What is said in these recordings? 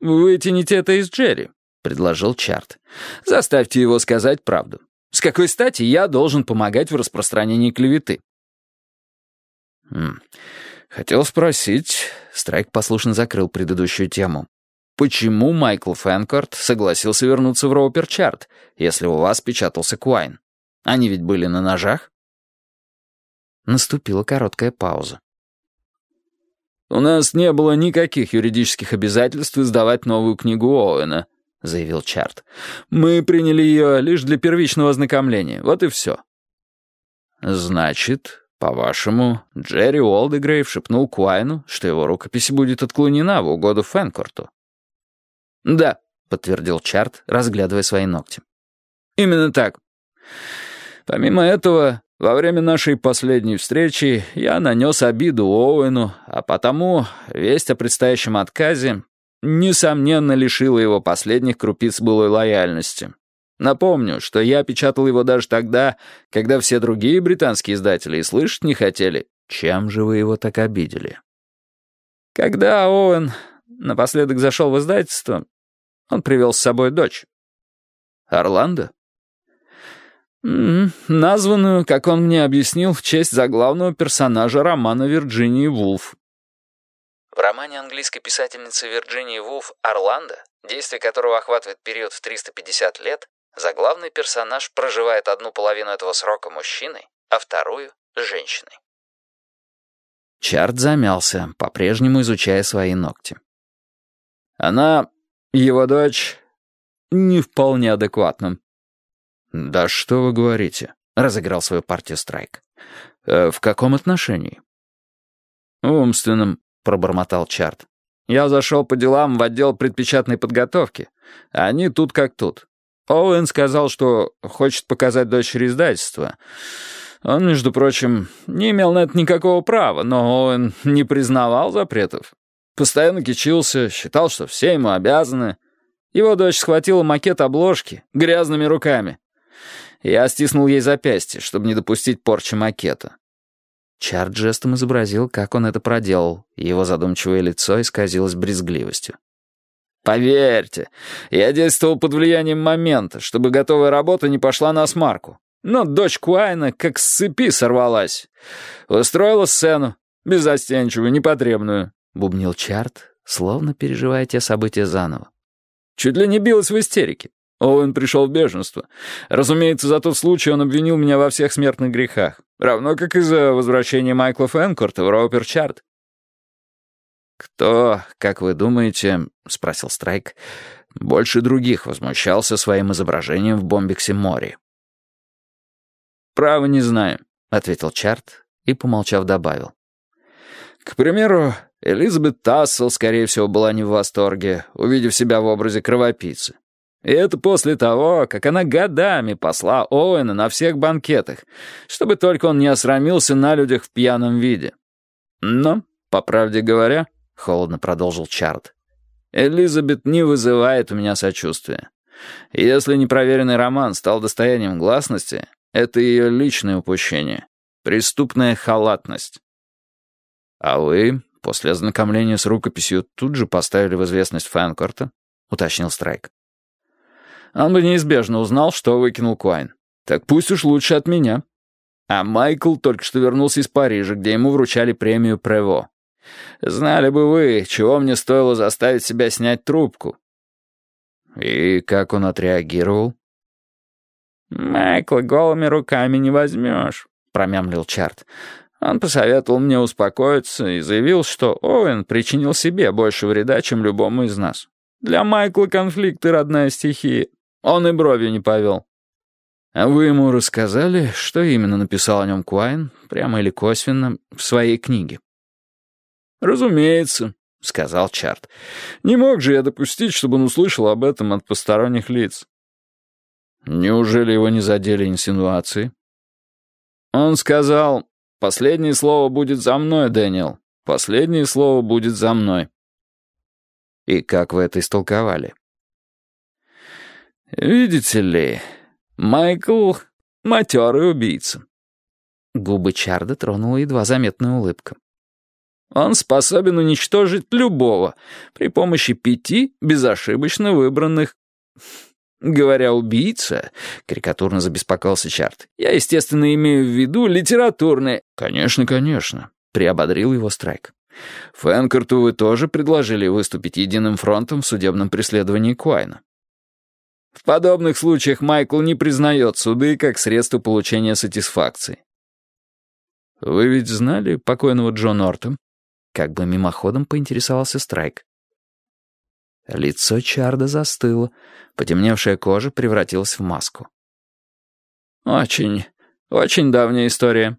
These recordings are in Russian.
вытяните это из Джерри», — предложил Чарт. «Заставьте его сказать правду. С какой стати я должен помогать в распространении клеветы?» хм. «Хотел спросить...» — Страйк послушно закрыл предыдущую тему. «Почему Майкл Фэнкорт согласился вернуться в Роуперчарт, если у вас печатался Куайн? Они ведь были на ножах?» Наступила короткая пауза. «У нас не было никаких юридических обязательств издавать новую книгу Оуэна», — заявил Чарт. «Мы приняли ее лишь для первичного ознакомления. Вот и все». «Значит, по-вашему, Джерри Уолдегрейв шепнул Куайну, что его рукопись будет отклонена в угоду Фэнкорту?» «Да», — подтвердил Чарт, разглядывая свои ногти. «Именно так. Помимо этого, во время нашей последней встречи я нанес обиду Оуэну, а потому весть о предстоящем отказе несомненно лишила его последних крупиц былой лояльности. Напомню, что я печатал его даже тогда, когда все другие британские издатели и слышать не хотели. Чем же вы его так обидели? Когда Оуэн напоследок зашел в издательство, он привел с собой дочь. Орландо? Названную, как он мне объяснил, в честь заглавного персонажа романа Вирджинии Вулф. В романе английской писательницы Вирджинии Вулф «Орландо», действие которого охватывает период в 350 лет, заглавный персонаж проживает одну половину этого срока мужчиной, а вторую — женщиной. Чарт замялся, по-прежнему изучая свои ногти. Она, его дочь, не вполне адекватна. «Да что вы говорите?» — разыграл свою партию Страйк. «Э, «В каком отношении?» «В умственном», — пробормотал Чарт. «Я зашел по делам в отдел предпечатной подготовки. Они тут как тут. Оуэн сказал, что хочет показать дочери издательства. Он, между прочим, не имел на это никакого права, но Оуэн не признавал запретов. Постоянно кичился, считал, что все ему обязаны. Его дочь схватила макет обложки грязными руками. Я стиснул ей запястье, чтобы не допустить порчи макета. Чарт жестом изобразил, как он это проделал, его задумчивое лицо исказилось брезгливостью. «Поверьте, я действовал под влиянием момента, чтобы готовая работа не пошла на смарку. Но дочь Куайна как с цепи сорвалась. Устроила сцену, безостенчивую, непотребную», — бубнил Чарт, словно переживая те события заново. Чуть ли не билась в истерике. Оуэн пришел в беженство. Разумеется, за тот случай он обвинил меня во всех смертных грехах. Равно как и за возвращение Майкла Фэнкорта в Роуперчарт. «Кто, как вы думаете, — спросил Страйк, — больше других возмущался своим изображением в Бомбиксе море?» «Право не знаю», — ответил Чарт и, помолчав, добавил. «К примеру, Элизабет Тассел, скорее всего, была не в восторге, увидев себя в образе кровопийцы. И это после того, как она годами посла Оуэна на всех банкетах, чтобы только он не осрамился на людях в пьяном виде. Но, по правде говоря, — холодно продолжил Чарт, — Элизабет не вызывает у меня сочувствия. Если непроверенный роман стал достоянием гласности, это ее личное упущение, преступная халатность. А вы, после ознакомления с рукописью, тут же поставили в известность Фэнкорта? — уточнил Страйк. Он бы неизбежно узнал, что выкинул Куайн. Так пусть уж лучше от меня. А Майкл только что вернулся из Парижа, где ему вручали премию Прево. Знали бы вы, чего мне стоило заставить себя снять трубку. И как он отреагировал? «Майкла голыми руками не возьмешь», — промямлил Чарт. Он посоветовал мне успокоиться и заявил, что Оуэн причинил себе больше вреда, чем любому из нас. Для Майкла конфликты — родная стихия. Он и бровью не повел. А вы ему рассказали, что именно написал о нем Куайн, прямо или косвенно, в своей книге? «Разумеется», — сказал Чарт. «Не мог же я допустить, чтобы он услышал об этом от посторонних лиц». «Неужели его не задели инсинуации?» Он сказал, «Последнее слово будет за мной, Дэниел. Последнее слово будет за мной». «И как вы это истолковали?» «Видите ли, Майкл — матерый убийца». Губы Чарда тронула едва заметная улыбка. Он способен уничтожить любого при помощи пяти безошибочно выбранных... Говоря «убийца», карикатурно забеспокоился Чарт, я, естественно, имею в виду литературные... «Конечно, конечно», — приободрил его Страйк. Фэнкарту вы тоже предложили выступить единым фронтом в судебном преследовании Куайна. В подобных случаях Майкл не признает суды как средство получения сатисфакции. Вы ведь знали покойного Джо Норта? Как бы мимоходом поинтересовался Страйк. Лицо Чарда застыло, потемневшая кожа превратилась в маску. «Очень, очень давняя история».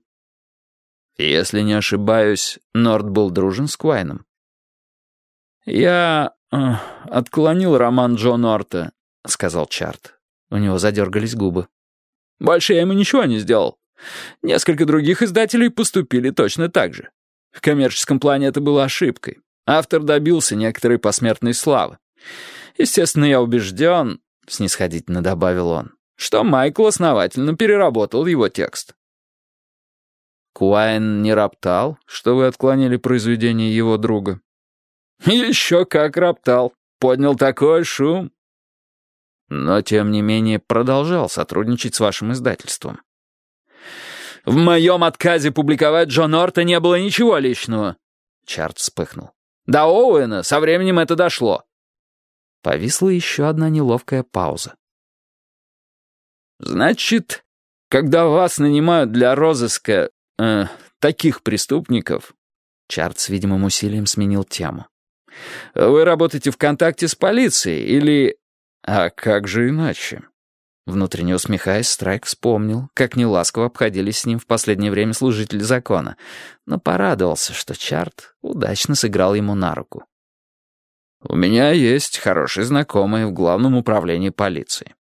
«Если не ошибаюсь, Норт был дружен с Квайном». «Я э, отклонил роман Джо Норта», — сказал Чард. У него задергались губы. «Больше я ему ничего не сделал. Несколько других издателей поступили точно так же. В коммерческом плане это было ошибкой. Автор добился некоторой посмертной славы. Естественно, я убежден, — снисходительно добавил он, — что Майкл основательно переработал его текст. Куайн не роптал, что вы отклонили произведение его друга? Еще как роптал. Поднял такой шум. Но, тем не менее, продолжал сотрудничать с вашим издательством. В моем отказе публиковать Джон Орта не было ничего личного. Чарт вспыхнул. До Оуэна со временем это дошло. Повисла еще одна неловкая пауза. «Значит, когда вас нанимают для розыска э, таких преступников...» Чарт с видимым усилием сменил тему. «Вы работаете в контакте с полицией или...» «А как же иначе?» Внутренне усмехаясь, Страйк вспомнил, как неласково обходились с ним в последнее время служители закона, но порадовался, что Чарт удачно сыграл ему на руку. «У меня есть хорошие знакомые в главном управлении полиции.